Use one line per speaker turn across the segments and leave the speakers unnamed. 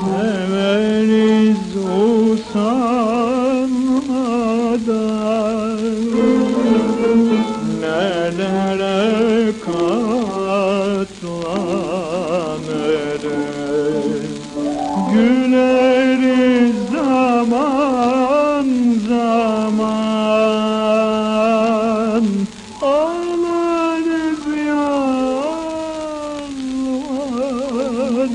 severiz usanmadan nelere katlanırız? Güleriz zaman zaman. Ağlarız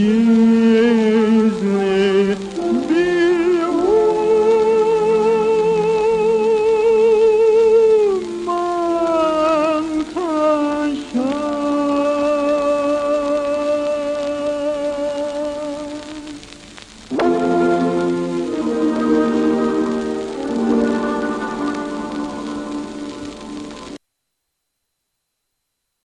you.